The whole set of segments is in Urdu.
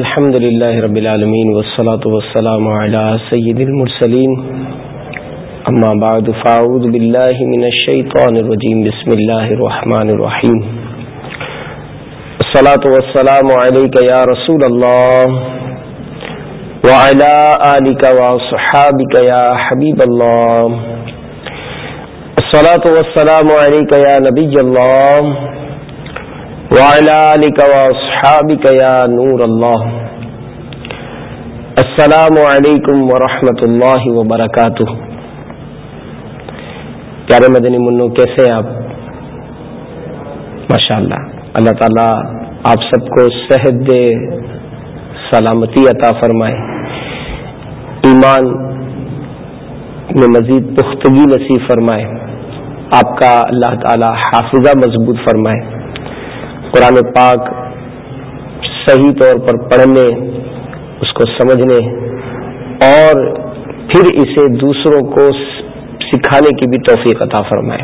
الحمد لله رب العالمين والصلاة والسلام على سيد المرسلين أما بعد فأعوذ بالله من الشيطان الرجيم بسم الله الرحمن الرحيم الصلاة والسلام عليك يا رسول الله وعلى آلك وصحابك يا حبيب الله الصلاة والسلام عليك يا نبي الله وعلى آلك وصحابك يا نور الله. السلام علیکم ورحمۃ اللہ وبرکاتہ پیارے مدنی منو، کیسے آپ؟ ماشاء اللہ اللہ تعالیٰ آپ سب کو صحت دے، سلامتی عطا فرمائے. ایمان میں مزید پختگی نصیب فرمائے. آپ کا اللہ تعالیٰ حافظہ مضبوط فرمائے. قرآن پاک صحیح طور پر پڑھنے، اس کو سمجھنے اور پھر اسے دوسروں کو سکھانے کی بھی توفیق عطا فرمائے۔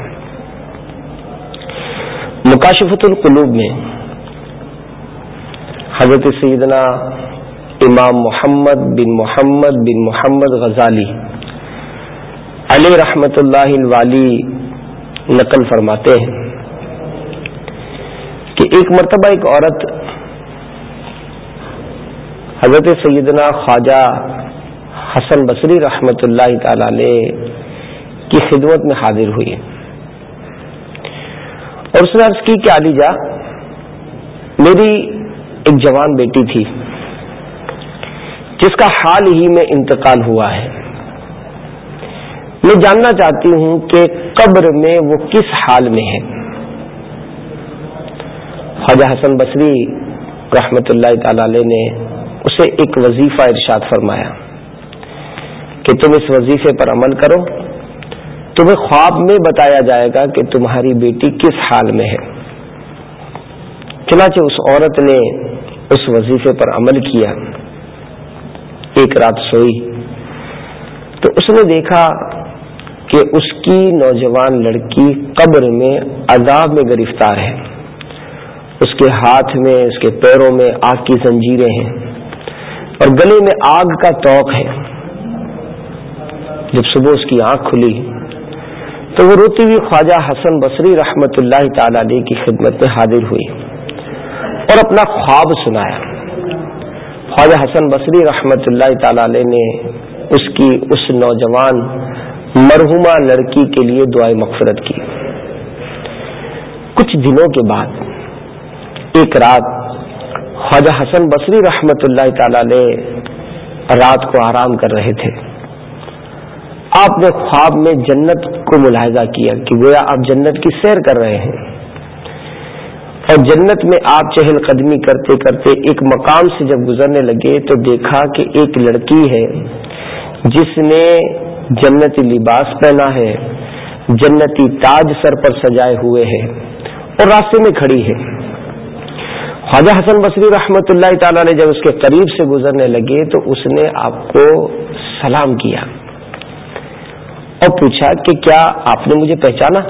مکاشفت القلوب میں حضرت سیدنا امام محمد بن محمد بن محمد غزالی علی رحمت اللہ الوالی نقل فرماتے ہیں۔ ایک مرتبہ ایک عورت حضرت سیدنا خواجہ حسن بصری رحمت اللہ تعالی علیہ کی خدمت میں حاضر ہوئی اور اس نے عرض کی کہ علی جا، میری ایک جوان بیٹی تھی، جس کا حال ہی میں انتقال ہوا ہے۔ میں جاننا چاہتی ہوں کہ قبر میں وہ کس حال میں ہے۔ خواجہ حسن بصری رحمت اللہ تعالی علیہ نے اسے ایک وظیفہ ارشاد فرمایا کہ تم اس وظیفے پر عمل کرو، تمہیں خواب میں بتایا جائے گا کہ تمہاری بیٹی کس حال میں ہے۔ چنانچہ اس عورت نے اس وظیفے پر عمل کیا۔ ایک رات سوئی تو اس نے دیکھا کہ اس کی نوجوان لڑکی قبر میں عذاب میں گرفتار ہے۔ اس کے ہاتھ میں، اس کے پیروں میں آگ کی زنجیریں ہیں۔ اور گلے میں آگ کا توق ہے۔ جب صبح اس کی آنکھ کھلی، تو وہ روتی ہوئی خواجہ حسن بصری رحمت اللہ تعالی علیہ کی خدمت میں حاضر ہوئی اور اپنا خواب سنایا۔ خواجہ حسن بصری رحمت اللہ تعالی علیہ نے اس کی اس نوجوان مرحوما لڑکی کے لیے دعائیں مغفرت کی۔ کچھ دنوں کے بعد ایک رات خواجہ حسن بصری رحمت اللہ تعالی علیہ رات کو آرام کر رہے تھے۔ آپ نے خواب میں جنت کو ملاحظہ کیا کہ گویا آپ جنت کی سیر کر رہے ہیں۔ اور جنت میں آپ چہل قدمی کرتے کرتے ایک مقام سے جب گزرنے لگے تو دیکھا کہ ایک لڑکی ہے جس نے جنتی لباس پہنا ہے، جنتی تاج سر پر سجائے ہوئے ہے اور راستے میں کھڑی ہے۔ خواجہ حسن بصری رحمت اللہ تعالی نے جب اس کے قریب سے گزرنے لگے تو اس نے آپ کو سلام کیا اور پوچھا کہ کیا آپ نے مجھے پہچانا؟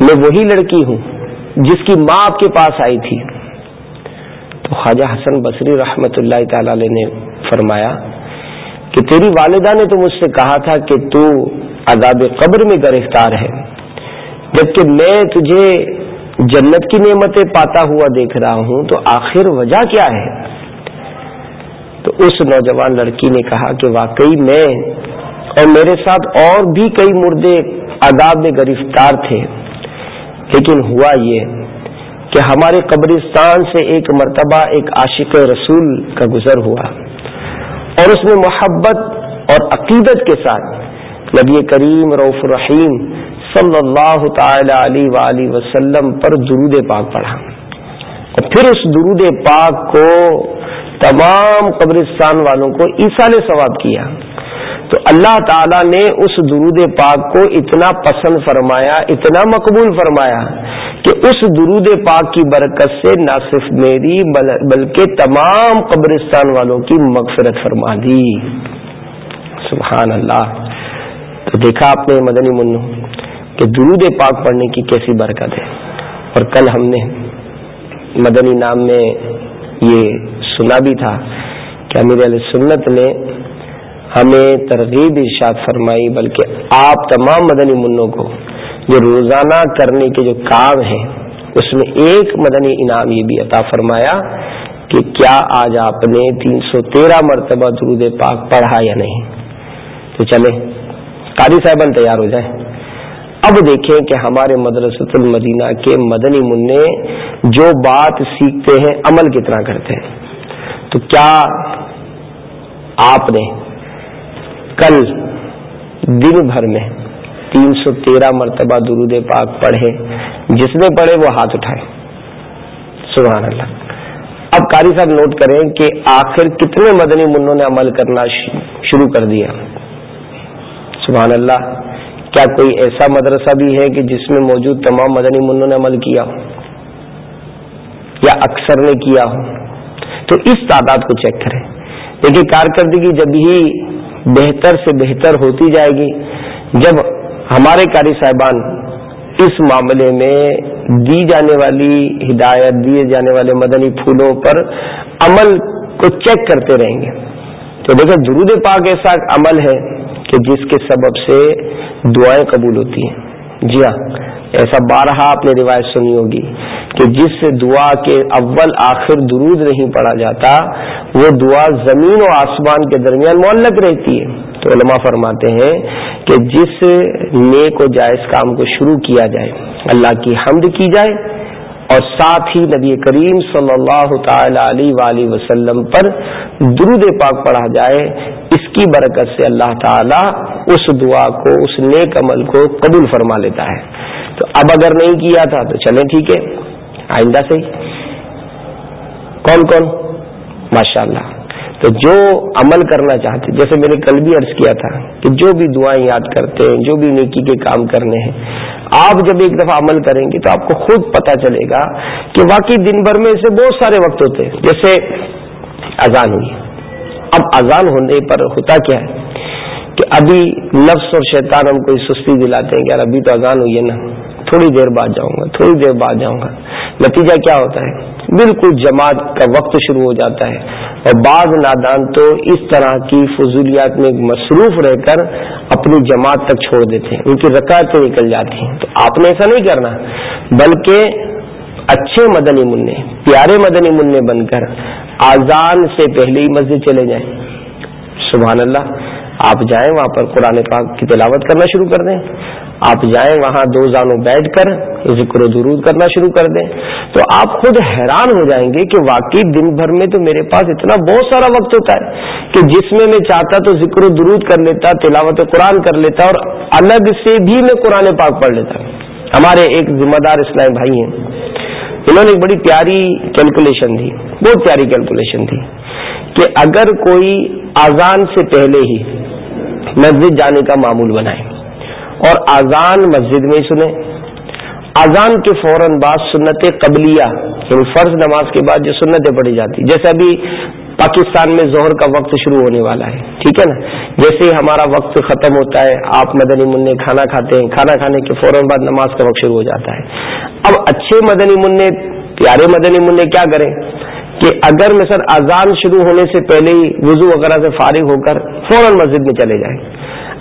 میں وہی لڑکی ہوں جس کی ماں آپ کے پاس آئی تھی۔ تو خواجہ حسن بصری رحمت اللہ تعالی علیہ نے فرمایا کہ تیری والدہ نے تو مجھ سے کہا تھا کہ تو عذاب قبر میں گرفتار ہے، جبکہ میں تجھے جنت کی نعمتیں پاتا ہوا دیکھ رہا ہوں، تو آخر وجہ کیا ہے؟ تو اس نوجوان لڑکی نے کہا کہ واقعی میں اور میرے ساتھ اور بھی کئی مردے عذاب میں گرفتار تھے۔ لیکن ہوا یہ کہ ہمارے قبرستان سے ایک مرتبہ ایک عاشق رسول کا گزر ہوا اور اس نے محبت اور عقیدت کے ساتھ نبی کریم روف الرحیم صلی اللہ تعالی علیہ وسلم پر درود پاک پڑھا۔ اور پھر اس درود پاک کو تمام قبرستان والوں کو ایسال ثواب کیا۔ تو اللہ تعالی نے اس درود پاک کو اتنا پسند فرمایا، اتنا مقبول فرمایا کہ اس درود پاک کی برکت سے نہ صرف میری بلکہ تمام قبرستان والوں کی مغفرت فرما دی۔ سبحان اللہ۔ تو دیکھا آپ نے مدنی منو کہ درود پاک پڑھنے کی کیسی برکت ہے۔ اور کل ہم نے مدنی نام میں یہ سنا بھی تھا کہ امیر علیہ سنت نے ہمیں ترغیب ارشاد فرمائی، بلکہ آپ تمام مدنی منوں کو جو روزانہ کرنے کے جو کام ہیں، اس میں ایک مدنی انعام یہ بھی عطا فرمایا کہ کیا آج آپ نے تین سو تیرہ مرتبہ درود پاک پڑھا یا نہیں۔ تو چلے قاری صاحب تیار ہو جائیں۔ اب دیکھیں کہ ہمارے مدرسۃ المدینہ کے مدنی منع جو بات سیکھتے ہیں، عمل کتنا کرتے ہیں۔ تو کیا آپ نے کل دن بھر میں تین سو تیرہ مرتبہ درود پاک پڑھے؟ جس نے پڑھے وہ ہاتھ اٹھائے۔ سبحان اللہ۔ اب قاری صاحب نوٹ کریں کہ آخر کتنے مدنی منوں نے عمل کرنا شروع کر دیا۔ سبحان اللہ۔ کیا کوئی ایسا مدرسہ بھی ہے کہ جس میں موجود تمام مدنی منوں نے عمل کیا ہو یا اکثر نے کیا ہو؟ تو اس تعداد کو چیک کریں۔ دیکھیے کارکردگی جب ہی بہتر سے بہتر ہوتی جائے گی، جب ہمارے قاری صاحبان اس معاملے میں دی جانے والی ہدایت، دیے جانے والے مدنی پھولوں پر عمل کو چیک کرتے رہیں گے۔ تو دیکھیں، درود پاک ایسا عمل ہے کہ جس کے سبب سے دعائیں قبول ہوتی ہیں۔ جی ہاں ایسا بارہا آپ نے روایت سنی ہوگی کہ جس سے دعا کے اول آخر درود نہیں پڑا جاتا، وہ دعا زمین و آسمان کے درمیان معلق رہتی ہے۔ تو علماء فرماتے ہیں کہ جس نیک و جائز کام کو شروع کیا جائے، اللہ کی حمد کی جائے اور ساتھ ہی نبی کریم صلی اللہ تعالی علیہ وسلم پر درود پاک پڑھا جائے اس کی برکت سے اللہ تعالی اس دعا کو، اس نیک عمل کو قبول فرما لیتا ہے۔ تو اب اگر نہیں کیا تھا تو چلیں ٹھیک ہے۔ آئندہ سے۔ کون کون؟ ماشاء اللہ تو جو عمل کرنا چاہتے، جیسے میں نے کل بھی عرض کیا تھا کہ جو بھی دعائیں یاد کرتے ہیں، جو بھی نیکی کے کام کرنے ہیں، آپ جب ایک دفعہ عمل کریں گے تو آپ کو خود پتا چلے گا کہ واقعی دن بھر میں ایسے بہت سارے وقت ہوتے ہیں۔ جیسے اذان ہوئی۔ اب اذان ہونے پر ہوتا کیا ہے کہ ابھی نفس اور شیطان ہم کوئی سستی دلاتے ہیں کہ یار ابھی تو اذان ہوئی ہے نا، تھوڑی دیر بعد جاؤں گا، تھوڑی دیر بعد جاؤں گا۔ نتیجہ کیا ہوتا ہے؟ بالکل جماعت کا وقت شروع ہو جاتا ہے۔ اور بعض نادان تو اس طرح کی فضولیات میں مصروف رہ کر اپنی جماعت تک چھوڑ دیتے ہیں، ان کی رکعتیں نکل جاتی ہیں۔ تو آپ نے ایسا نہیں کرنا، بلکہ اچھے مدنی منع، پیارے مدنی منع بن کر آزان سے پہلے ہی مسجد چلے جائیں۔ سبحان اللہ، آپ جائیں وہاں پر قرآن پاک کی تلاوت کرنا شروع کر دیں۔ آپ جائیں وہاں دو زانوں بیٹھ کر ذکر و درود کرنا شروع کر دیں۔ تو آپ خود حیران ہو جائیں گے کہ واقعی دن بھر میں تو میرے پاس اتنا بہت سارا وقت ہوتا ہے کہ جس میں میں چاہتا تو ذکر و درود کر لیتا، تلاوت قرآن کر لیتا اور الگ سے بھی میں قرآن پاک پڑھ لیتا۔ ہمارے ایک ذمہ دار اسلام بھائی ہیں۔ انہوں نے ایک بڑی پیاری کیلکولیشن دی، بہت پیاری کیلکولیشن تھی کہ اگر کوئی آزان سے پہلے ہی مسجد جانے کا معمول بنائے اور آزان مسجد میں سنے۔ اذان کے فوراً بعد سنت قبلیہ یعنی فرض نماز کے بعد جو سنتیں پڑھی جاتی، جیسے ابھی پاکستان میں زہر کا وقت شروع ہونے والا ہے، ٹھیک ہے نا؟ جیسے ہی ہمارا وقت ختم ہوتا ہے، آپ مدنی منع کھانا کھاتے ہیں، کھانا کھانے کے فوراً بعد نماز کا وقت شروع ہو جاتا ہے۔ اب اچھے مدنی منع، پیارے مدنی منع کیا کریں؟ کہ اگر مثلا اذان شروع ہونے سے پہلے ہی وضو وغیرہ سے فارغ ہو کر فوراً مسجد میں چلے جائیں۔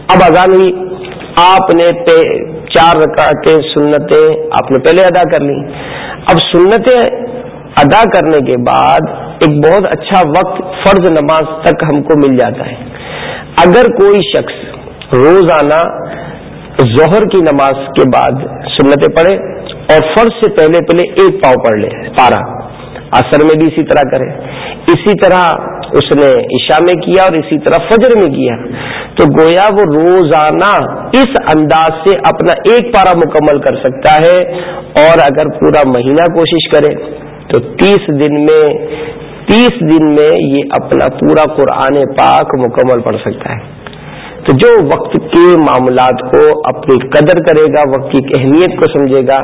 اب اذان ہوئی، آپ نے چار رکعتیں، سنتیں آپ نے پہلے ادا کر لی اب سنتیں ادا کرنے کے بعد ایک بہت اچھا وقت فرض نماز تک ہم کو مل جاتا ہے۔ اگر کوئی شخص روزانہ ظہر کی نماز کے بعد سنتیں پڑھے اور فرض سے پہلے پہلے ایک پاؤ پڑھ لے، پارا۔ اثر میں بھی اسی طرح کرے۔ اسی طرح اس نے عشاء میں کیا اور اسی طرح فجر میں کیا۔ تو گویا وہ روزانہ اس انداز سے اپنا ایک پارا مکمل کر سکتا ہے اور اگر پورا مہینہ کوشش کرے تو تیس دن میں تیس دن میں یہ اپنا پورا قرآن پاک مکمل پڑھ سکتا ہے۔ تو جو وقت کے معاملات کو اپنی قدر کرے گا، وقت کی اہمیت کو سمجھے گا،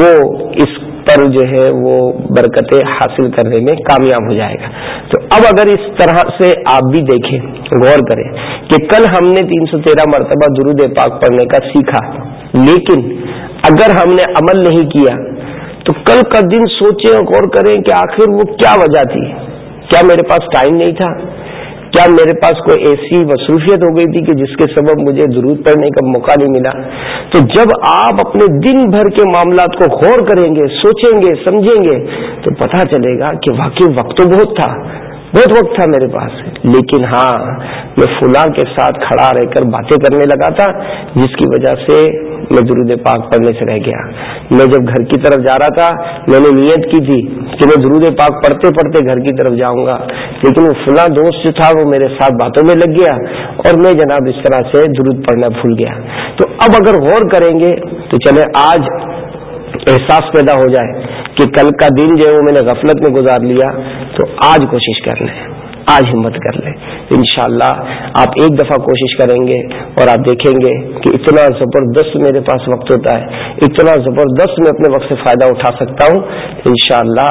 وہ اس پر جو ہے وہ برکتیں حاصل کرنے میں کامیاب ہو جائے گا۔ تو اب اگر اس طرح سے آپ بھی دیکھیں، غور کریں کہ کل ہم نے تین سو تیرہ مرتبہ درود پاک پڑھنے کا سیکھا، لیکن اگر ہم نے عمل نہیں کیا تو کل کا دن سوچیں اور غور کریں کہ آخر وہ کیا وجہ تھی۔ کیا میرے پاس ٹائم نہیں تھا؟ کیا میرے پاس کوئی ایسی مصروفیت ہو گئی تھی کہ جس کے سبب مجھے ضرورت پڑنے کا موقع نہیں ملا؟ تو جب آپ اپنے دن بھر کے معاملات کو غور کریں گے، سوچیں گے، سمجھیں گے، تو پتہ چلے گا کہ واقعی وقت تو بہت تھا۔ بہت وقت تھا میرے پاس لیکن ہاں میں فلاں کے ساتھ کھڑا رہ کر باتیں کرنے لگا تھا، جس کی وجہ سے میں درود پاک پڑھنے سے رہ گیا۔ میں جب گھر کی طرف جا رہا تھا، میں نے نیت کی تھی کہ میں درود پاک پڑھتے پڑھتے گھر کی طرف جاؤں گا۔ لیکن وہ فلاں دوست جو تھا، وہ میرے ساتھ باتوں میں لگ گیا اور میں جناب اس طرح سے درود پڑھنا بھول گیا۔ تو اب اگر غور کریں گے تو چلے آج احساس پیدا ہو جائے کہ کل کا دن جو ہے وہ میں نے غفلت میں گزار لیا، تو آج کوشش کر لیں، آج ہمت کر لیں۔ انشاءاللہ آپ ایک دفعہ کوشش کریں گے اور آپ دیکھیں گے کہ اتنا زبردست میرے پاس وقت ہوتا ہے، اتنا زبردست میں اپنے وقت سے فائدہ اٹھا سکتا ہوں۔ انشاءاللہ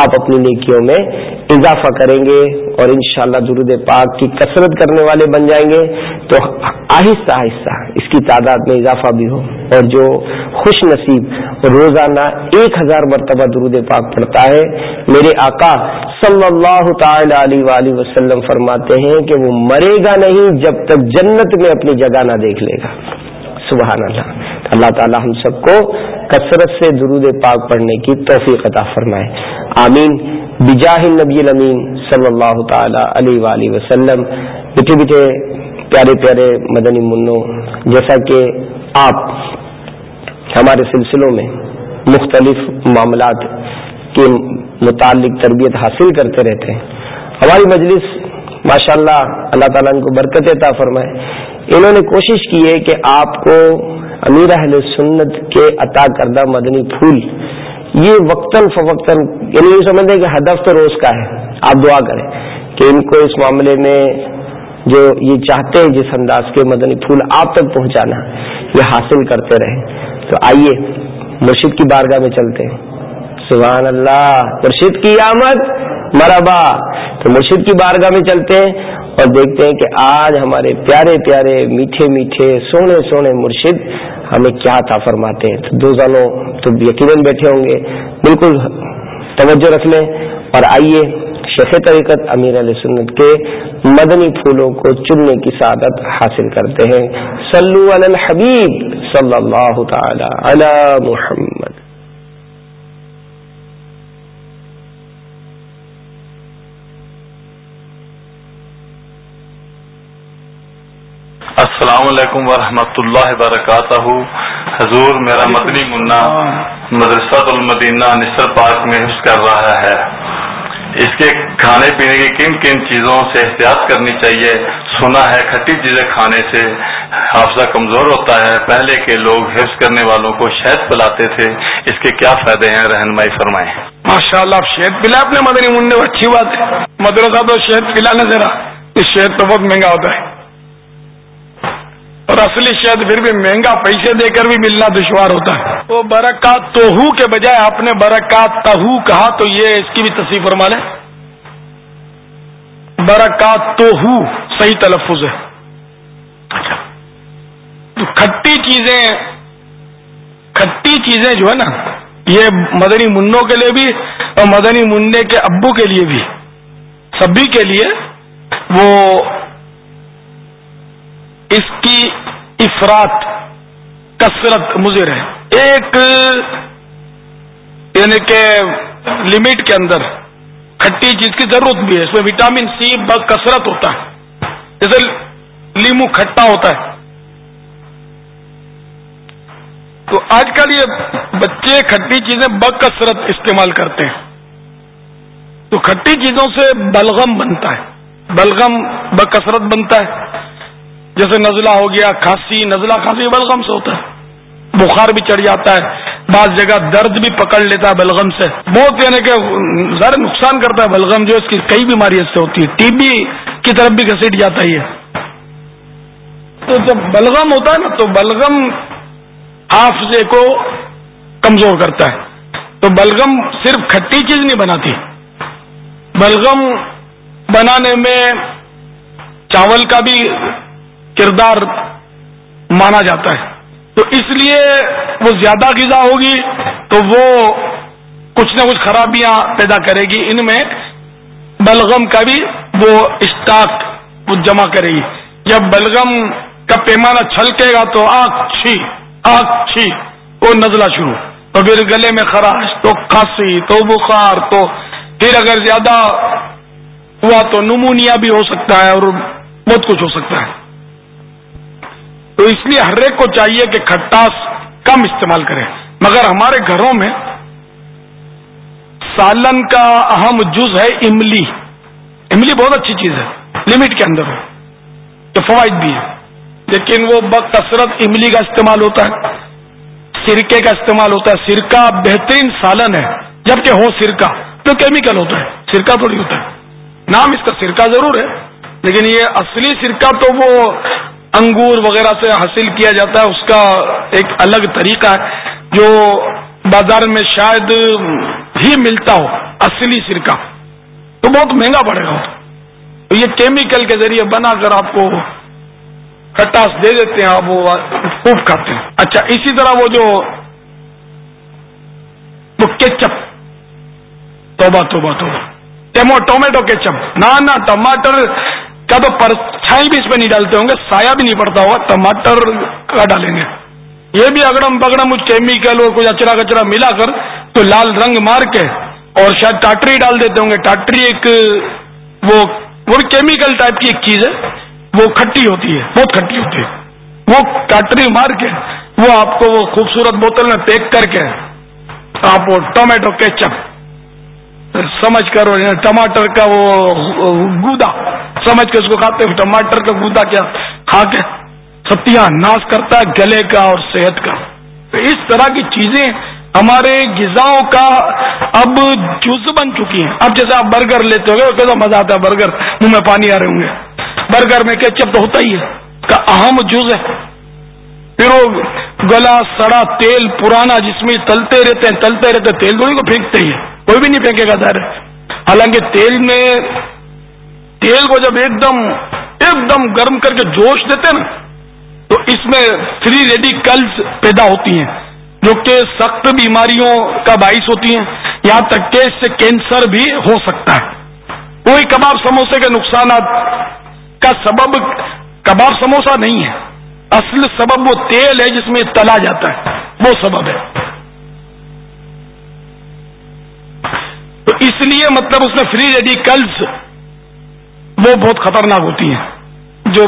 آپ اپنی نیکیوں میں اضافہ کریں گے اور انشاءاللہ درود پاک کی کثرت کرنے والے بن جائیں گے۔ تو آہستہ آہستہ اس کی تعداد میں اضافہ بھی ہو اور جو خوش نصیب روزانہ ایک ہزار مرتبہ درود پاک پڑھتا ہے، میرے آقا صلی اللہ تعالی علیہ وسلم فرماتے ہیں کہ وہ مرے گا نہیں جب تک جنت میں اپنی جگہ نہ دیکھ لے گا۔ سبحان اللہ اللہ تعالی ہم سب کو کثرت سے درود پاک پڑھنے کی توفیق عطا فرمائے۔ آمین۔ بجاہ نبی الامین صلی اللہ تعالی علیہ وآلہ وسلم۔ میٹھے میٹھے پیارے پیارے مدنی منو جیسا کہ آپ ہمارے سلسلوں میں مختلف معاملات کے متعلق تربیت حاصل کرتے رہتے ہیں۔ ہماری مجلس ماشاء اللہ اللہ تعالیٰ ان کو برکت عطا فرمائے۔ انہوں نے کوشش کی ہے کہ آپ کو امیر اہل سنت کے عطا کردہ مدنی پھول، یہ وقتاً فوقتاً یعنی یہ سمجھتے کہ ہدف تو روز کا ہے۔ آپ دعا کریں کہ ان کو اس معاملے میں جو یہ چاہتے ہیں، جس انداز کے مدنی پھول آپ تک پہنچانا، یہ حاصل کرتے رہیں۔ تو آئیے، مرشد کی بارگاہ میں چلتے ہیں۔ سبحان اللہ مرشد کی آمد مربا تو مرشد کی بارگاہ میں چلتے ہیں اور دیکھتے ہیں کہ آج ہمارے پیارے پیارے، میٹھے میٹھے، سونے سونے مرشد ہمیں کیا تھا فرماتے ہیں۔ تو دو زنوں تو یقیناً بیٹھے ہوں گے۔ بالکل توجہ رکھ لیں۔ اور آئیے شیخ طریقت امیر علیہ سنت کے مدنی پھولوں کو چننے کی سعادت حاصل کرتے ہیں۔ صلو علی الحبیب صلی اللہ تعالی علی محمد۔ السلام علیکم ورحمۃ اللہ وبرکاتہ۔ حضور میرا مدنی منا مدرسہ المدینہ نصر پارک میں حفظ کر رہا ہے۔ اس کے کھانے پینے کی کن کن چیزوں سے احتیاط کرنی چاہیے؟ سنا ہے کھٹی چیزیں کھانے سے حافظہ کمزور ہوتا ہے۔ پہلے کے لوگ حفظ کرنے والوں کو شہد پلاتے تھے۔ اس کے کیا فائدے ہیں؟ رہنمائی فرمائیں۔ ماشاء اللہ آپ شہد پلا اپنے مدنی منہ اچھی بات ہے۔ مدرسہ تو شہد پلانا ذرا۔ اس شہد تو بہت مہنگا ہوتا ہے۔ اور اصلی شہد پھر بھی مہنگا پیسے دے کر بھی ملنا دشوار ہوتا ہے۔ وہ برکات توہو کے بجائے آپ نے برکات تہو کہا تو یہ اس کی بھی تصویر فرما لیں۔ برکات توہو صحیح تلفظ ہے۔ اچھا۔ تو کھٹی چیزیں کھٹی چیزیں جو ہے نا، یہ مدنی منوں کے لیے بھی اور مدنی منڈے کے ابو کے لیے بھی، سبھی کے لیے وہ اس کی افراد کثرت مضر ہے۔ ایک یعنی کہ لمٹ کے اندر کھٹی چیز کی ضرورت بھی ہے۔ اس میں وٹامن سی کثرت ہوتا ہے۔ جیسے لیمو کھٹا ہوتا ہے۔ تو آج کل یہ بچے کھٹی چیزیں بکثرت استعمال کرتے ہیں۔ تو کھٹی چیزوں سے بلغم بنتا ہے۔ بلغم بکثرت بنتا ہے۔ جیسے نزلہ ہو گیا کھانسی نزلہ کھانسی بلغم سے ہوتا ہے۔ بخار بھی چڑھ جاتا ہے، بعض جگہ درد بھی پکڑ لیتا ہے بلغم سے۔ بہت یعنی کہ ذرا نقصان کرتا ہے بلغم جو اس کی کئی بیماری سے ہوتی ہے۔ ٹی بی کی طرف بھی گھسیٹ جاتا ہے۔ تو جب بلغم ہوتا ہے نا، تو بلغم حافظے کو کمزور کرتا ہے۔ تو بلغم صرف کھٹی چیز نہیں بناتی۔ بلغم بنانے میں چاول کا بھی کردار مانا جاتا ہے۔ تو اس لیے وہ زیادہ غذا ہوگی تو وہ کچھ نہ کچھ خرابیاں پیدا کرے گی۔ ان میں بلغم کا بھی وہ اسٹاک وہ جمع کرے گی۔ جب بلغم کا پیمانہ چھلکے گا تو آنکھ چھی آنکھ چھی، وہ نزلہ شروع۔ تو پھر گلے میں خراش، تو کھانسی، تو بخار، تو پھر اگر زیادہ ہوا تو نمونیا بھی ہو سکتا ہے اور بہت کچھ ہو سکتا ہے۔ تو اس لیے ہر ایک کو چاہیے کہ کھٹاس کم استعمال کرے۔ مگر ہمارے گھروں میں سالن کا اہم جز ہے املی۔ املی بہت اچھی چیز ہے لمٹ کے اندر ہو تو فوائد بھی ہے لیکن وہ بکثرت املی کا استعمال ہوتا ہے، سرکے کا استعمال ہوتا ہے۔ سرکہ بہترین سالن ہے، جبکہ ہو سرکہ تو کیمیکل ہوتا ہے، سرکہ تھوڑی ہوتا ہے۔ نام اس کا سرکہ ضرور ہے، لیکن یہ اصلی سرکہ تو وہ انگور وغیرہ سے حاصل کیا جاتا ہے، اس کا ایک الگ طریقہ ہے، جو بازار میں شاید ہی ملتا ہو، اصلی سرکہ۔ تو بہت مہنگا پڑے گا تو یہ کیمیکل کے ذریعے بنا کر آپ کو کٹاس دے دیتے ہیں، آپ وہ خوب کھاتے ہیں۔ اچھا اسی طرح وہ جو وہ کیچپ۔ توبہ توبہ توبہ۔ ٹیمو ٹومیٹو کیچپ۔ نہ نہ، ٹماٹر کا تو پرچھائی بھی اس میں نہیں ڈالتے ہوں گے، سایہ بھی نہیں پڑتا ہوگا، ٹماٹر کا ڈالیں گے۔ یہ بھی اگڑم بگڑم کچھ کیمیکل اور کچھ اچرا کچرا ملا کر تو لال رنگ مار کے اور شاید ٹاٹری ڈال دیتے ہوں گے۔ ٹاٹری ایک، وہ وہ بھی کیمیکل ٹائپ کی ایک چیز ہے۔ وہ کھٹی ہوتی ہے، بہت کھٹی ہوتی ہے۔ وہ ٹاٹری مار کے وہ آپ کو وہ خوبصورت بوتل میں پیک کر کے آپ وہ ٹومیٹو کیچپ، سمجھ کر ٹماٹر کا وہ گودا۔ سمجھ کے اس کو کھاتے ہیں ٹماٹر کا گودا کیا، کھا کے ستیاں ناش کرتا ہے گلے کا اور صحت کا۔ تو اس طرح کی چیزیں ہمارے غذاؤں کا اب جز بن چکی ہیں۔ اب جیسے آپ برگر لیتے ہو کیسا مزہ آتا ہے برگر، منہ میں پانی آ رہے ہوں گے۔ برگر میں کیچپ تو ہوتا ہی ہے، کا اہم جز ہے۔ پھر وہ گلا، سڑا، تیل پرانا جس میں تلتے رہتے ہیں، تلتے رہتے تیل تھوڑی کو پھینکتے ہی ہے کوئی بھی نہیں پھینکے گا ظاہر۔ حالانکہ تیل میں تیل کو جب ایک دم ایک دم گرم کر کے جوش دیتے نا، تو اس میں فری ریڈیکلز پیدا ہوتی ہیں، جو کہ سخت بیماریوں کا باعث ہوتی ہیں، یہاں تک کہ اس سے کینسر بھی ہو سکتا ہے۔ کوئی کباب سموسے کے نقصانات کا سبب، کباب سموسا نہیں ہے۔ اصل سبب وہ تیل ہے جس میں تلا جاتا ہے، وہ سبب ہے۔ تو اس لیے مطلب اس میں فری ریڈیکلز وہ بہت خطرناک ہوتی ہیں۔ جو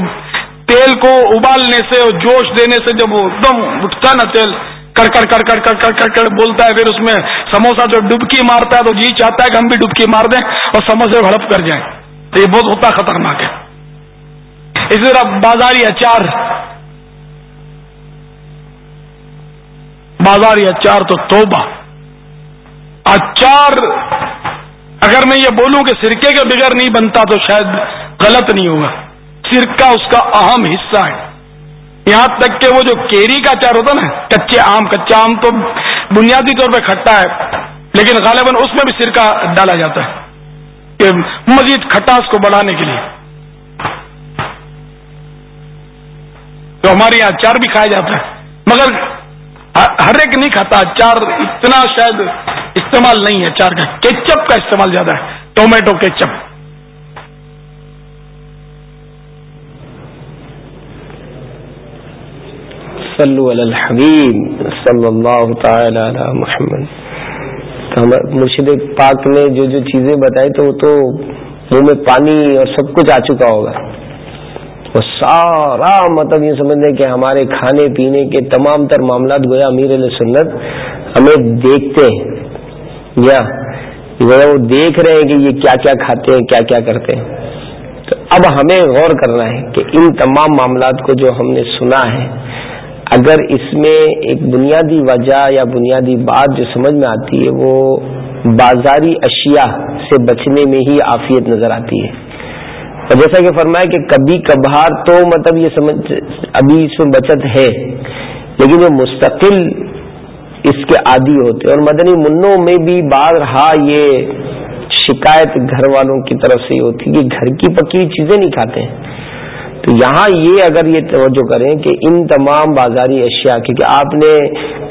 تیل کو ابالنے سے اور جوش دینے سے جب وہ ایک دم اٹھتا نا تیل، کڑ کڑ کڑ کڑ کڑ کڑ کڑ کڑ، بولتا ہے، پھر اس میں سموسا جو ڈبکی مارتا ہے تو جی چاہتا ہے کہ ہم بھی ڈبکی مار دیں اور سموسے ہڑپ کر جائیں۔ تو یہ بہت ہوتا خطرناک ہے۔ اسی طرح بازاری اچار بازاری اچار تو توبہ۔ اچار اگر میں یہ بولوں کہ سرکے کے بغیر نہیں بنتا تو شاید غلط نہیں ہوگا۔ سرکہ اس کا اہم حصہ ہے۔ یہاں تک کہ وہ جو کیری کا اچار ہوتا نا، کچے آم، کچا آم تو بنیادی طور پہ کھٹا ہے، لیکن غالباً اس میں بھی سرکہ ڈالا جاتا ہے۔ کہ مزید کھٹاس کو بڑھانے کے لیے۔ تو ہمارے یہاں اچار بھی کھایا جاتا ہے مگر ہر ایک نہیں کھاتا اچار اتنا شاید استعمال نہیں ہے اچار کا کیچپ کا استعمال زیادہ ہے۔ ٹومیٹو کیچپ صلو علی الحبیب صلی اللہ تعالی علی محمد۔ مرشد پاک نے جو جو چیزیں بتائی تو وہ تو منہ میں پانی اور سب کچھ آ چکا ہوگا۔ وہ سارا مطلب یہ سمجھتے کہ ہمارے کھانے پینے کے تمام تر معاملات گویا امیر علیہ سنت ہمیں دیکھتے ہیں۔ یا گویا وہ دیکھ رہے ہیں کہ یہ کیا کیا کھاتے ہیں، کیا کیا کرتے ہیں۔ تو اب ہمیں غور کرنا ہے کہ ان تمام معاملات کو جو ہم نے سنا ہے، اگر اس میں ایک بنیادی وجہ یا بنیادی بات جو سمجھ میں آتی ہے، وہ بازاری اشیاء سے بچنے میں ہی عافیت نظر آتی ہے۔ اور جیسا کہ فرمایا کہ کبھی کبھار تو مطلب یہ سمجھ ابھی اس میں بچت ہے، لیکن وہ مستقل اس کے عادی ہوتے اور مدنی منوں میں بھی بارہا یہ شکایت گھر والوں کی طرف سے ہوتی کہ گھر کی پکی چیزیں نہیں کھاتے۔ ہیں تو یہاں یہ اگر یہ توجہ کریں کہ ان تمام بازاری اشیاء کیونکہ آپ نے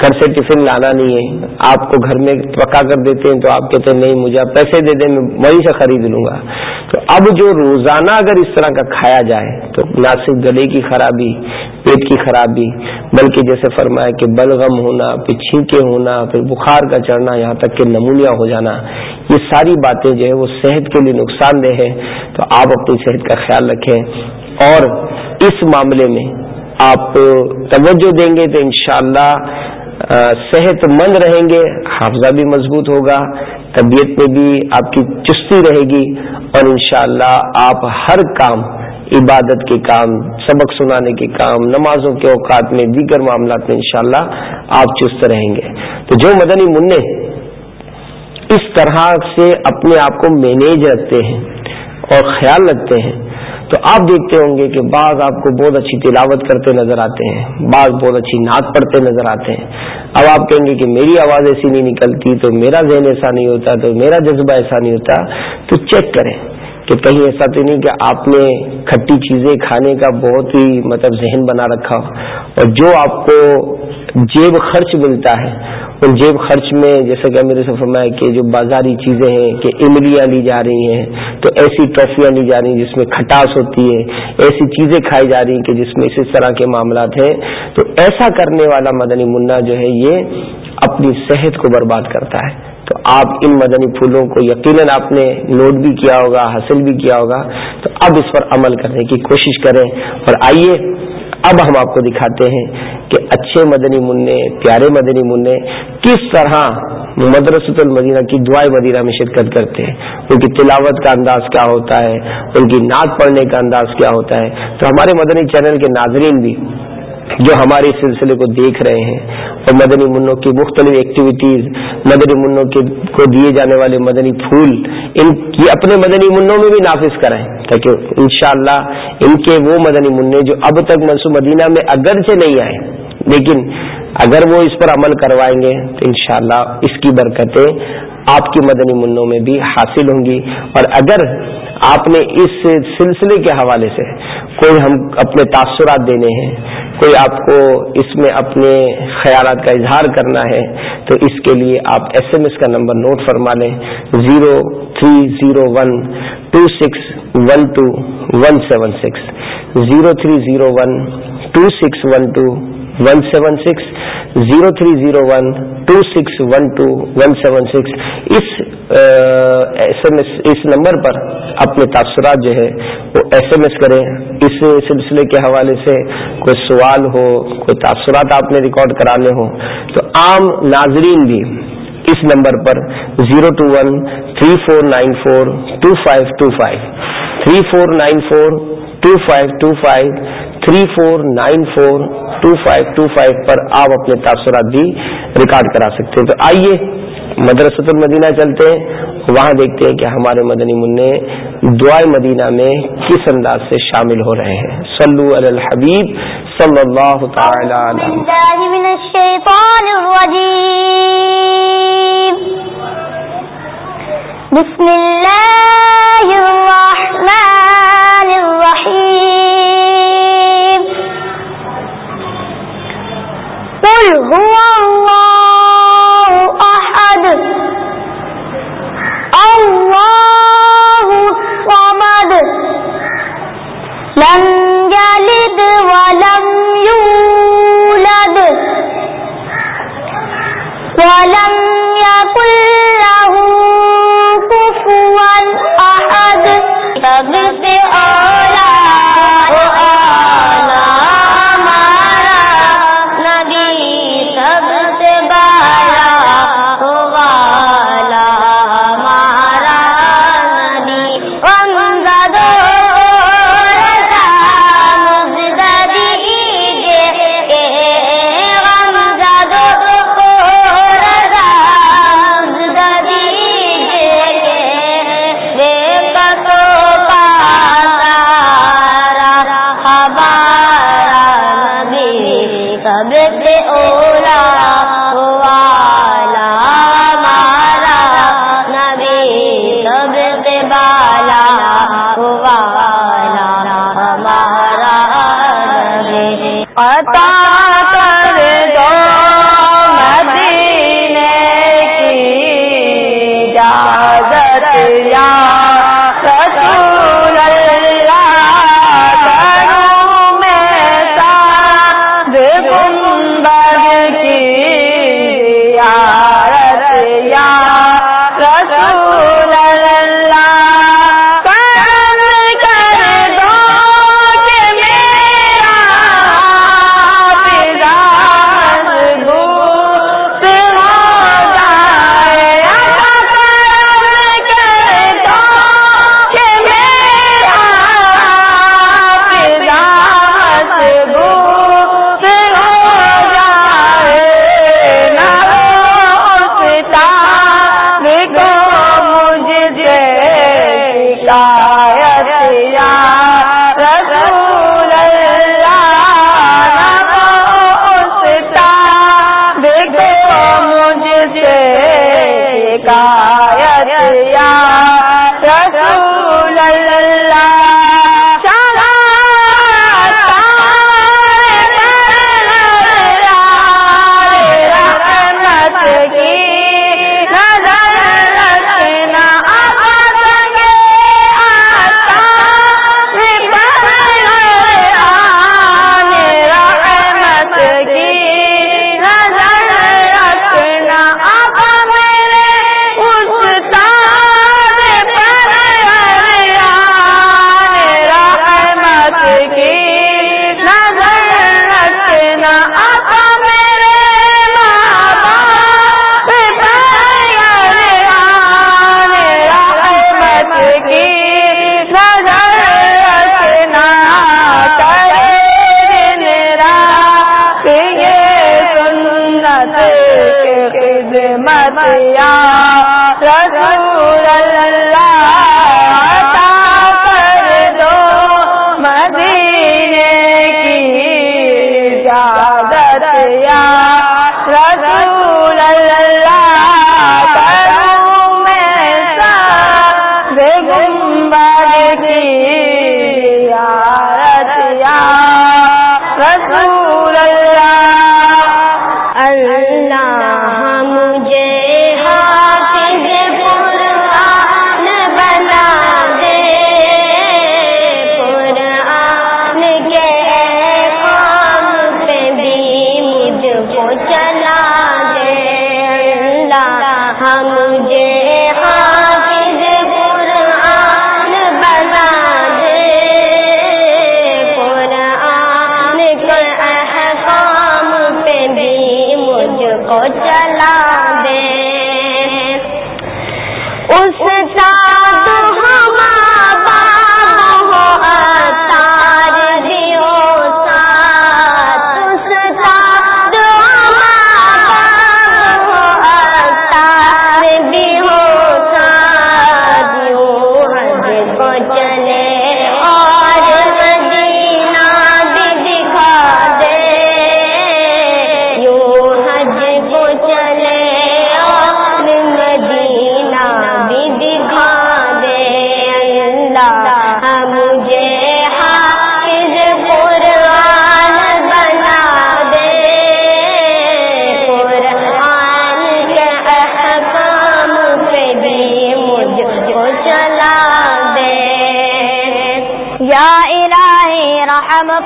گھر سے ٹفن لانا نہیں ہے، آپ کو گھر میں پکا کر دیتے ہیں تو آپ کہتے ہیں نہیں، مجھے آپ پیسے دے دیں، میں وہیں سے خرید لوں گا۔ تو اب جو روزانہ اگر اس طرح کا کھایا جائے، تو نہ صرف گلے کی خرابی، پیٹ کی خرابی، بلکہ جیسے فرمایا کہ بلغم ہونا، پھر چھینکے ہونا، پھر بخار کا چڑھنا، یہاں تک کہ نمونیا ہو جانا، یہ ساری باتیں جو ہے وہ صحت کے لیے نقصان دہ ہے تو آپ اپنی صحت کا خیال رکھیں۔ اور اس معاملے میں آپ توجہ دیں گے تو انشاءاللہ صحت مند رہیں گے، حافظہ بھی مضبوط ہوگا، طبیعت میں بھی آپ کی چستی رہے گی اور انشاءاللہ آپ ہر کام، عبادت کے کام، سبق سنانے کے کام، نمازوں کے اوقات میں دیگر معاملات میں انشاءاللہ آپ چست رہیں گے۔ تو جو مدنی منع اس طرح سے اپنے آپ کو مینیج رکھتے ہیں اور خیال رکھتے ہیں تو آپ دیکھتے ہوں گے کہ بعض آپ کو بہت اچھی تلاوت کرتے نظر آتے ہیں، بعض بہت اچھی نعت پڑھتے نظر آتے ہیں۔ اب آپ کہیں گے کہ میری آواز ایسی نہیں نکلتی تو میرا ذہن ایسا نہیں ہوتا، تو میرا جذبہ ایسا نہیں ہوتا۔ تو چیک کریں۔ کہ کہیں ایسا تو نہیں کہ آپ نے کھٹی چیزیں کھانے کا بہت ہی مطلب ذہن بنا رکھا اور جو آپ کو جیب خرچ ملتا ہے، ان جیب خرچ میں جیسا کہ میرے سے فرمایا کہ جو بازاری چیزیں ہیں کہ املیاں لی جا رہی ہیں، تو ایسی ٹرافیاں لی جا رہی ہیں جس میں کھٹاس ہوتی ہے، ایسی چیزیں کھائی جا رہی ہیں کہ جس میں اس طرح کے معاملات ہیں۔ تو ایسا کرنے والا مدنی منا جو ہے، یہ اپنی صحت کو برباد کرتا ہے۔ تو آپ ان مدنی پھولوں کو یقیناً آپ نے نوٹ بھی کیا ہوگا، حاصل بھی کیا ہوگا۔ تو اب اس پر عمل کرنے کی کوشش کریں۔ اور آئیے اب ہم آپ کو دکھاتے ہیں کہ اچھے مدنی منع، پیارے مدنی منع کس طرح مدرسۃ المدینہ کی دعائیں مدینہ میں شرکت کرتے ہیں۔ ان کی تلاوت کا انداز کیا ہوتا ہے؟ ان کی نعت پڑھنے کا انداز کیا ہوتا ہے؟ تو ہمارے مدنی چینل کے ناظرین بھی جو ہمارے سلسلے کو دیکھ رہے ہیں اور مدنی منوں کی مختلف ایکٹیویٹیز مدنی منوں کے کو دیے جانے والے مدنی پھول، ان کی اپنے مدنی منوں میں بھی نافذ کریں تاکہ انشاءاللہ ان کے وہ مدنی منع جو اب تک منصوب مدینہ میں اگرچہ نہیں آئے، لیکن اگر وہ اس پر عمل کروائیں گے تو انشاءاللہ اس کی برکتیں آپ کی مدنی منوں میں بھی حاصل ہوں گی۔ اور اگر آپ نے اس سلسلے کے حوالے سے کوئی ہم اپنے تاثرات دینے ہیں، کوئی آپ کو اس میں اپنے خیالات کا اظہار کرنا ہے، تو اس کے لیے آپ ایس ایم ایس کا نمبر نوٹ فرما لیں، zero three zero one two six one two one seven six, zero three zero one two six one two one seven six, zero three zero one two six one two one seven six, اس ایس ایم ایس اس نمبر پر اپنے تاثرات جو ہے وہ ایس ایم ایس کریں۔ اس سلسلے کے حوالے سے کوئی سوال ہو، کوئی تاثرات آپ نے ریکارڈ کرانے ہوں، تو عام ناظرین بھی اس نمبر پر zero two one three four nine four two five two five, three four nine four two five two five three four nine four two five two five پر آپ اپنے تاثرات بھی ریکارڈ کرا سکتے ہیں۔ تو آئیے مدرسۃ المدینہ چلتے ہیں، وہاں دیکھتے ہیں کہ ہمارے مدنی منع دعائے مدینہ میں کس انداز سے شامل ہو رہے ہیں۔ صلو علی الحبیب صلی اللہ تعالی علیہ بسم اللہ الرحمن الرحیم۔ قل هو اللہ لم يلد ولم يولد. ولم يكن له كفوا أحد. سب سے اولا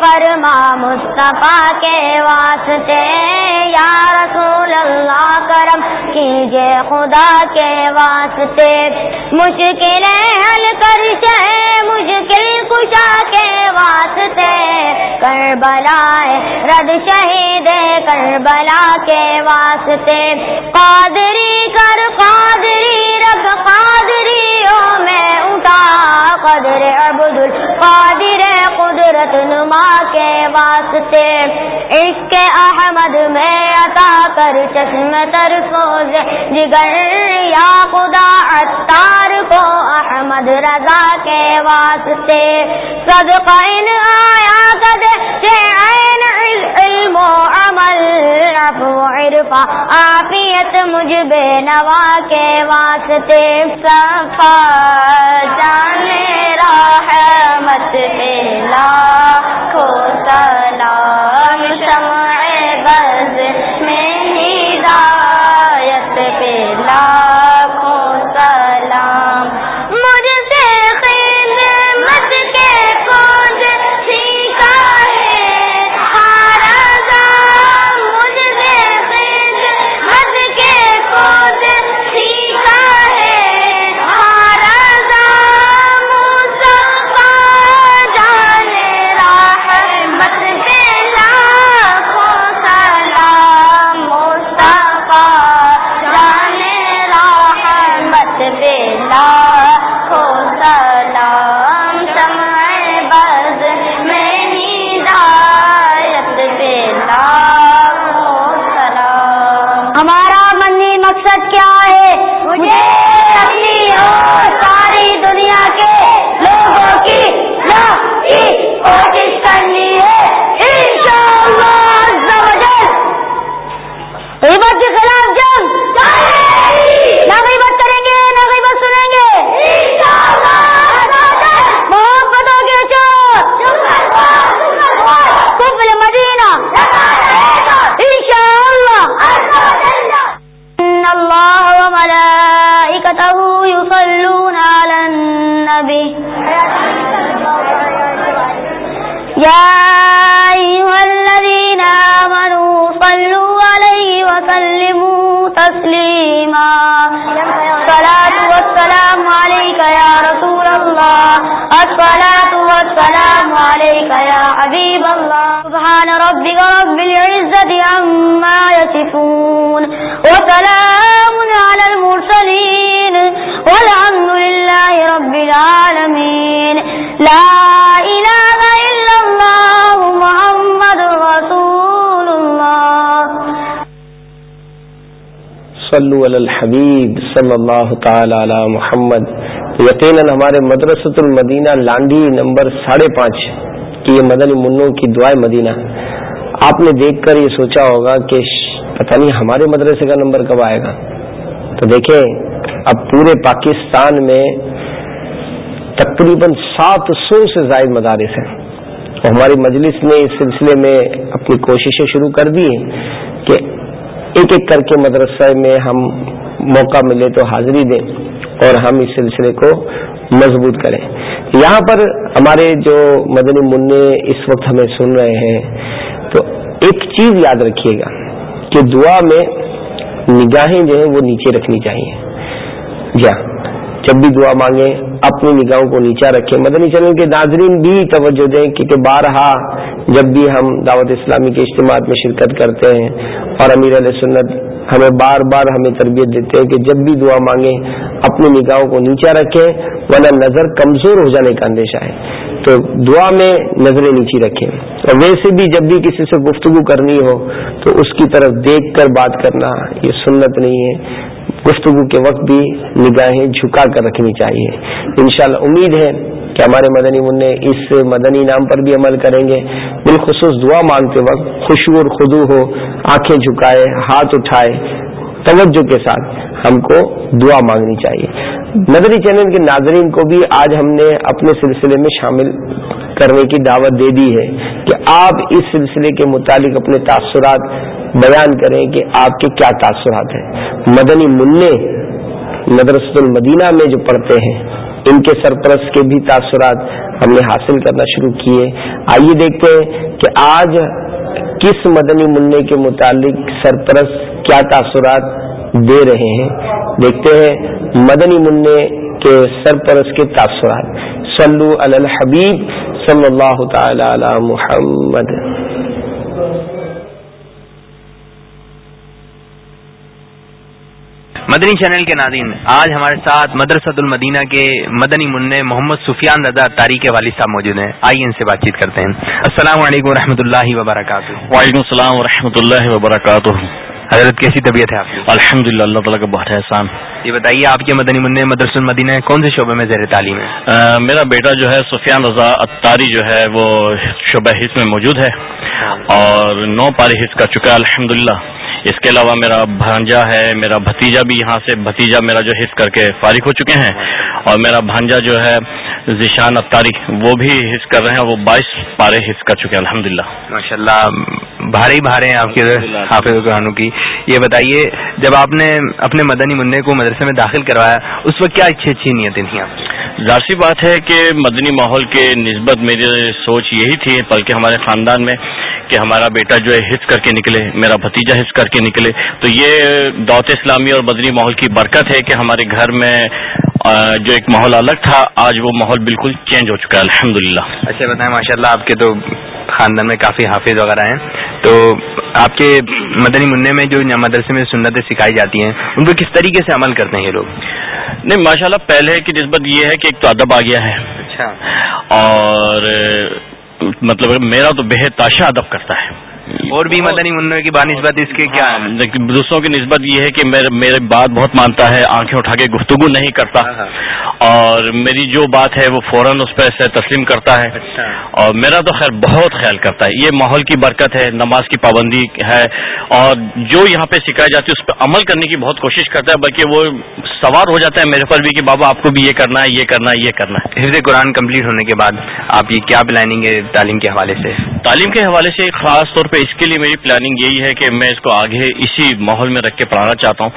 فرما مصطفیٰ کے واسطے یا رسول اللہ کرم کیجے خدا کے واسطے مشکلیں حل کر مشکل کشا کے واسطے کربلا رد شہید کربلا کے واسطے قادری قدر عبد القادر قدرت نما کے واسطے۔ عشق احمد میں عطا کر چشم تر سوز جگر یا خدا اتار کو احمد رضا کے واسطے۔ صدقہ ان آیا کد سے عین علم و عمل رفع عرفا عافیت مجھ بے نوا کے واسطے۔ صفا الصلاة والسلام عليك يا حبيب الله. سبحان ربك رب العزة عما يصفون. وسلام على المرسلين. والحمد لله رب العالمين. لا إله إلا الله محمد رسول الله. صلو علی الحبیب صلی اللہ تعالی علی محمد. یقیناً ہمارے مدرسۃ المدینہ لانڈی نمبر ساڑھے پانچ کی یہ مدنی منوں کی دعائیں مدینہ آپ نے دیکھ کر یہ سوچا ہوگا کہ پتہ نہیں ہمارے مدرسے کا نمبر کب آئے گا۔ تو دیکھیں، اب پورے پاکستان میں تقریباً سات سو سے زائد مدارس ہیں۔ اور ہماری مجلس نے اس سلسلے میں اپنی کوششیں شروع کر دی ہیں کہ ایک ایک کر کے مدرسہ میں ہم موقع ملے تو حاضری دیں۔ اور ہم اس سلسلے کو مضبوط کریں۔ یہاں پر ہمارے جو مدنی منع اس وقت ہمیں سن رہے ہیں، تو ایک چیز یاد رکھیے گا کہ دعا میں نگاہیں جو ہیں وہ نیچے رکھنی چاہیے۔ جا جب بھی دعا مانگیں، اپنی نگاہوں کو نیچا رکھیں۔ مدنی چینل کے ناظرین بھی توجہ دیں کیونکہ بارہا جب بھی ہم دعوت اسلامی کے اجتماعات میں شرکت کرتے ہیں اور امیر علیہ سنت ہمیں بار بار ہمیں تربیت دیتے ہیں کہ جب بھی دعا مانگیں، اپنی نگاہوں کو نیچا رکھیں، ورنہ نظر کمزور ہو جانے کا اندیشہ ہے۔ تو دعا میں نظریں نیچی رکھیں۔ اور ویسے بھی جب بھی کسی سے گفتگو کرنی ہو، تو اس کی طرف دیکھ کر بات کرنا یہ سنت نہیں ہے۔ گفتگو کے وقت بھی نگاہیں جھکا کر رکھنی چاہیے۔ انشاءاللہ امید ہے کہ ہمارے مدنی منع اس مدنی نام پر بھی عمل کریں گے۔ بالخصوص دعا مانگتے وقت خوشبو اور خدو ہو، آنکھیں جھکائے، ہاتھ اٹھائے، توجہ کے ساتھ ہم کو دعا مانگنی چاہیے۔ مدنی چینل کے ناظرین کو بھی آج ہم نے اپنے سلسلے میں شامل کرنے کی دعوت دے دی ہے کہ آپ اس سلسلے کے متعلق اپنے تاثرات بیان کریں کہ آپ کے کیا تاثرات ہیں۔ مدنی منع مدرسۃ المدینہ میں جو پڑھتے ہیں، ان کے سرپرست کے بھی تاثرات ہم نے حاصل کرنا شروع کیے۔ آئیے دیکھتے ہیں کہ آج کس مدنی منع کے متعلق سرپرست کیا تاثرات دے رہے ہیں۔ دیکھتے ہیں مدنی منع کے سرپرست کے تاثرات۔ صلو علی الحبیب صلی اللہ تعالی علی محمد۔ مدنی چینل کے ناظرین آج ہمارے ساتھ مدرسۃ المدینہ کے مدنی منع محمد سفیان رضا تاریخ والد صاحب موجود ہیں۔ آئیے ان سے بات چیت کرتے ہیں۔ السلام علیکم و رحمۃ اللہ وبرکاتہ۔ وعلیکم السلام و اللہ وبرکاتہ۔ حضرت کیسی طبیعت ہے آپ کی؟ الحمد للہ اللہ تعالیٰ کا بہت احسان۔ یہ بتائیے آپ کے مدنی منع مدرس المدینہ کون سے شعبے میں زیر تعلیم ہے میرا بیٹا جو ہے سفیان رضا اتاری جو ہے وہ شعبہ حص میں موجود ہے۔ ہاں۔ اور نو پاری حص کا چکا ہے الحمد اس کے علاوہ میرا بھانجا ہے میرا بھتیجا بھی یہاں سے بھتیجا میرا جو حص کر کے فارغ ہو چکے ہیں اور میرا بھانجا جو ہے ذیشان اتاری وہ بھی حص کر رہے ہیں وہ بائیس پارے حص کر چکے ہیں الحمد للہ ماشاء اللہ بھاری بھارے ہیں آپ کے حافظ قرآن کی۔ یہ بتائیے جب آپ نے اپنے مدنی منع کو مدرسے میں داخل کروایا اس وقت کیا اچھی اچھی نیتیں تھیں آپ ظاہر سی بات ہے کہ مدنی ماحول کے نسبت میری سوچ یہی تھی بلکہ ہمارے خاندان میں کہ ہمارا بیٹا جو ہے حص کر کے نکلے میرا بھتیجا حص کر کے نکلے۔ تو یہ دعوت اسلامی اور مدنی ماحول کی برکت ہے کہ ہمارے گھر میں جو ایک ماحول الگ تھا آج وہ ماحول بالکل چینج ہو چکا ہے۔ الحمد للہ اچھا بتائیں ماشاء اللہ آپ کے تو خاندان میں کافی حافظ وغیرہ ہیں۔ تو آپ کے مدنی منع میں جو مدرسے میں سنتیں سکھائی جاتی ہیں ان پہ کس طریقے سے عمل کرتے ہیں یہ لوگ؟ نہیں ماشاء اللہ پہلے کی نسبت یہ ہے کہ ایک تو ادب آ گیا ہے۔ اچھا۔ اور مطلب میرا تو بےحد تاشا ادب کرتا ہے۔ اور بھی مدنی منع کی بات اس کے کیا دوسروں کی نسبت یہ ہے کہ میرے بات بہت مانتا ہے آنکھیں اٹھا کے گفتگو نہیں کرتا۔ ہاں، ہاں۔ اور میری جو بات ہے وہ فوراً اس پہ تسلیم کرتا ہے۔ اچھا۔ اور میرا تو خیر بہت خیال کرتا ہے۔ یہ ماحول کی برکت ہے نماز کی پابندی ہے۔ اور جو یہاں پہ سکھائی جاتی ہے اس پہ عمل کرنے کی بہت کوشش کرتا ہے بلکہ وہ سوار ہو جاتا ہے میرے پر بھی کہ بابا آپ کو بھی یہ کرنا ہے یہ کرنا ہے یہ کرنا ہے۔ حفظ قرآن کمپلیٹ ہونے کے بعد آپ یہ کیا پلاننگ ہے تعلیم کے حوالے سے؟ تعلیم کے حوالے سے خاص طور پہ اس کے لیے میری پلاننگ یہی ہے کہ میں اس کو آگے اسی ماحول میں رکھ کے پڑھانا چاہتا ہوں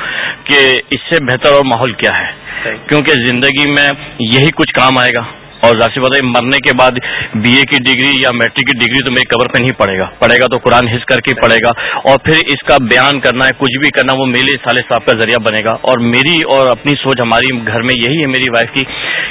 کہ اس سے بہتر اور ماحول کیا ہے۔ کیونکہ زندگی میں یہی کچھ کام آئے گا۔ اور ظاہر بات ہے، مرنے کے بعد بی اے کی ڈگری یا میٹرک کی ڈگری تو میری قبر پہ نہیں پڑے گا۔ پڑے گا تو قرآن حص کر کے پڑے گا۔ اور پھر اس کا بیان کرنا ہے، کچھ بھی کرنا، وہ میرے سال صاحب کا ذریعہ بنے گا۔ اور میری اور اپنی سوچ ہماری گھر میں یہی ہے، میری وائف کی،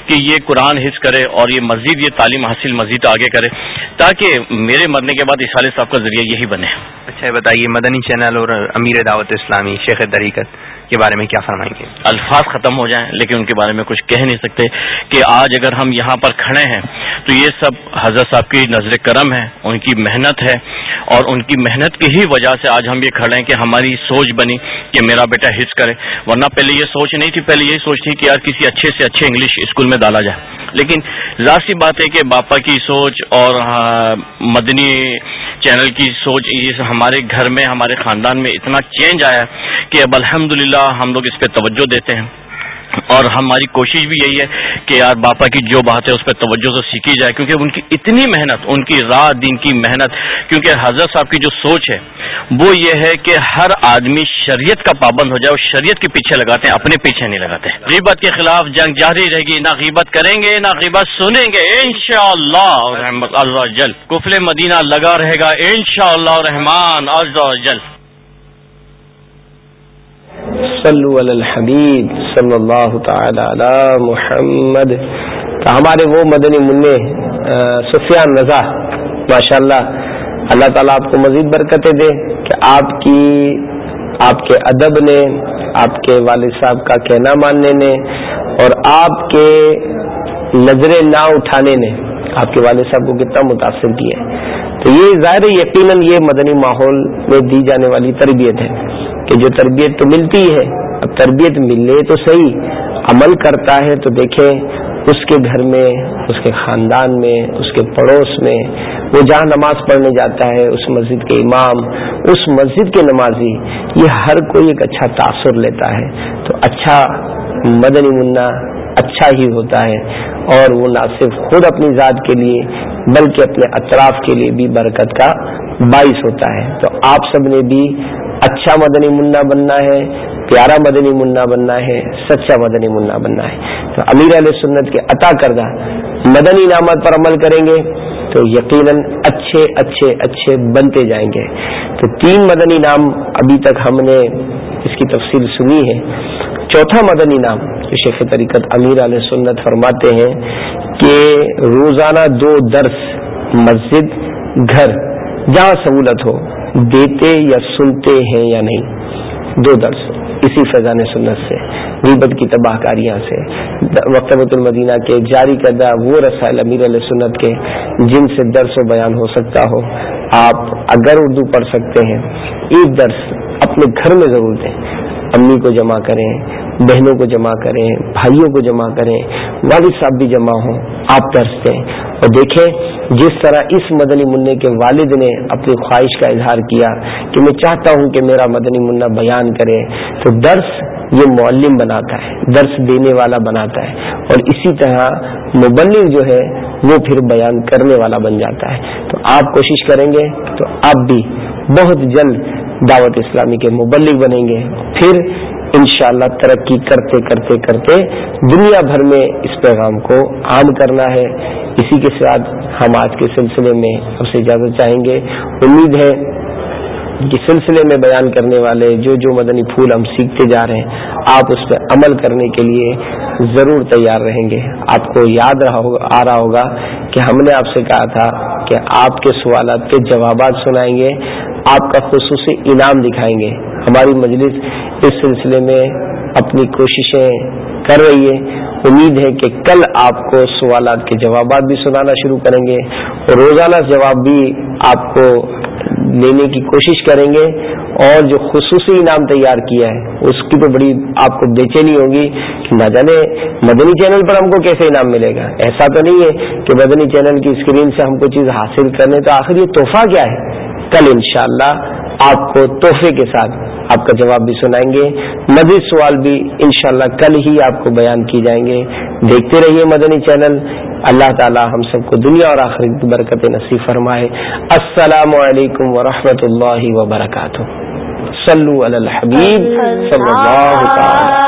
کہ یہ قرآن حص کرے اور یہ مزید، یہ تعلیم حاصل مزید آگے کرے، تاکہ میرے مرنے کے بعد اس صاحب کا ذریعہ یہی بنے۔ اچھا بتائیے، مدنی چینل اور امیر دعوت اسلامی، شیخ طریقت کے بارے میں کیا فرمائیں گے؟ الفاظ ختم ہو جائیں، لیکن ان کے بارے میں کچھ کہہ نہیں سکتے کہ آج اگر ہم یہاں پر کھڑے ہیں، تو یہ سب حضرت صاحب کی نظر کرم ہے، ان کی محنت ہے، اور ان کی محنت کی ہی وجہ سے آج ہم یہ کھڑے ہیں کہ ہماری سوچ بنی کہ میرا بیٹا حص کرے۔ ورنہ پہلے یہ سوچ نہیں تھی، پہلے یہی سوچ تھی کہ یار کسی اچھے سے اچھے انگلش اسکول میں ڈالا جائے۔ لیکن ظاہر سی بات ہے کہ باپا کی سوچ اور مدنی چینل کی سوچ، یہ ہمارے گھر میں، ہمارے خاندان میں اتنا چینج آیا کہ اب الحمد ہم لوگ اس پہ توجہ دیتے ہیں اور ہماری کوشش بھی یہی ہے کہ یار باپا کی جو بات ہے اس پہ توجہ سے سیکھی جائے، کیونکہ ان کی اتنی محنت، ان کی رات دن کی محنت، کیونکہ حضرت صاحب کی جو سوچ ہے، وہ یہ ہے کہ ہر آدمی شریعت کا پابند ہو جائے اور شریعت کے پیچھے لگاتے ہیں، اپنے پیچھے نہیں لگاتے۔ ہیں غیبت کے خلاف جنگ جاری رہے گی، نہ غیبت کریں گے، نہ غیبت سنیں گے ان شاء اللہ جل۔ کفل مدینہ لگا رہے گا ان شاء اللہ رحمان جل۔ صلو علی الحبیب صلی اللہ تعالی علی محمد۔ ہمارے وہ مدنی منع سفیان رضا ماشاء اللہ اللہ تعالیٰ آپ کو مزید برکتیں دے کہ آپ کی، آپ کے ادب نے، آپ کے والد صاحب کا کہنا ماننے نے اور آپ کے نظریں نہ اٹھانے نے۔ آپ کے والد صاحب کو کتنا متاثر کیا ہے۔ تو یہ ظاہر یقیناً یہ مدنی ماحول میں دی جانے والی تربیت ہے کہ جو تربیت تو ملتی ہے، اب تربیت ملے تو صحیح، عمل کرتا ہے تو دیکھیں اس کے گھر میں، اس کے خاندان میں، اس کے پڑوس میں، وہ جہاں نماز پڑھنے جاتا ہے، اس مسجد کے امام، اس مسجد کے نمازی، یہ ہر کوئی ایک اچھا تاثر لیتا ہے۔ تو اچھا مدنی منا اچھا ہی ہوتا ہے اور وہ نہ صرف خود اپنی ذات کے لیے بلکہ اپنے اطراف کے لیے بھی برکت کا باعث ہوتا ہے۔ تو آپ سب نے بھی اچھا مدنی منا بننا ہے، پیارا مدنی منا بننا ہے، سچا مدنی منا بننا ہے۔ تو امیر علیہ سنت کے عطا کردہ مدنی انعامات پر عمل کریں گے تو یقیناً اچھے اچھے اچھے بنتے جائیں گے۔ تو تین مدنی نام ابھی تک ہم نے اس کی تفصیل سنی ہے۔ چوتھا مدنی نام جو شیخ طریقت امیر علیہ سنت فرماتے ہیں کہ روزانہ دو درس مسجد، گھر، جہاں سہولت ہو، دیتے یا سنتے ہیں یا نہیں، دو درس اسی فیضان سنت سے، غیبت کی تباہ کاریاں سے۔ وقت المدینہ کے جاری کردہ وہ رسائل امیر علیہ سنت کے جن سے درس و بیان ہو سکتا ہو، آپ اگر اردو پڑھ سکتے ہیں، ایک درس اپنے گھر میں ضرور دیں۔ امی کو جمع کریں، بہنوں کو جمع کریں، بھائیوں کو جمع کریں، والد صاحب بھی جمع ہوں، آپ درس دیں۔ اور دیکھیں، جس طرح اس مدنی منع کے والد نے اپنی خواہش کا اظہار کیا کہ میں چاہتا ہوں کہ میرا مدنی منع بیان کرے، تو درس یہ معلم بناتا ہے، درس دینے والا بناتا ہے۔ اور اسی طرح مبلغ جو ہے، وہ پھر بیان کرنے والا بن جاتا ہے۔ تو آپ کوشش کریں گے، تو آپ بھی بہت جلد دعوت اسلامی کے مبلغ بنیں گے۔ پھر انشاءاللہ ترقی کرتے کرتے کرتے دنیا بھر میں اس پیغام کو عام کرنا ہے۔ اسی کے ساتھ ہم آج کے سلسلے میں اب سے اجازت چاہیں گے۔ امید ہے کہ سلسلے میں بیان کرنے والے جو جو مدنی پھول ہم سیکھتے جا رہے ہیں، آپ اس پہ عمل کرنے کے لیے ضرور تیار رہیں گے۔ آپ کو یاد رہا ہوگا آ رہا ہوگا کہ ہم نے آپ سے کہا تھا کہ آپ کے سوالات کے جوابات سنائیں گے۔ آپ کا خصوصی انعام دکھائیں گے۔ ہماری مجلس اس سلسلے میں اپنی کوششیں کر رہی ہے۔ امید ہے کہ کل آپ کو سوالات کے جوابات بھی سنانا شروع کریں گے اور روزانہ جواب بھی آپ کو لینے کی کوشش کریں گے۔ اور جو خصوصی انعام تیار کیا ہے، اس کی تو بڑی آپ کو بے چینی ہوگی کہ نہ جانے مدنی چینل پر ہم کو کیسے انعام ملے گا۔ ایسا تو نہیں ہے کہ مدنی چینل کی اسکرین سے ہم کو چیز حاصل کرنے تو آخر یہ تحفہ کیا ہے۔ کل انشاءاللہ آپ کو تحفے کے ساتھ آپ کا جواب بھی سنائیں گے۔ مزید سوال بھی انشاءاللہ کل ہی آپ کو بیان کی جائیں گے۔ دیکھتے رہیے مدنی چینل۔ اللہ تعالی ہم سب کو دنیا اور آخر برکت نصیب فرمائے۔ السلام علیکم ورحمۃ اللہ وبرکاتہ۔ صلو علی الحبیب صلی اللہ تعالی۔